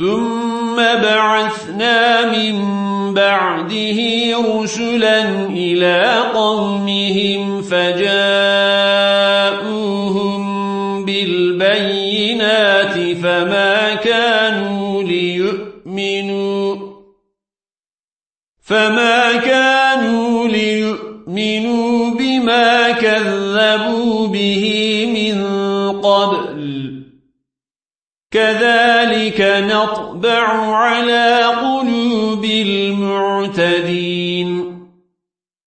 ثم بعثنا من بعده رسلا إلى قومهم فجاءوهم بالبينات فما كانوا ليؤمنوا فما كانوا ليؤمنوا بما كذبوا به من قبل كذلك نطبع على قلوب المعتدين.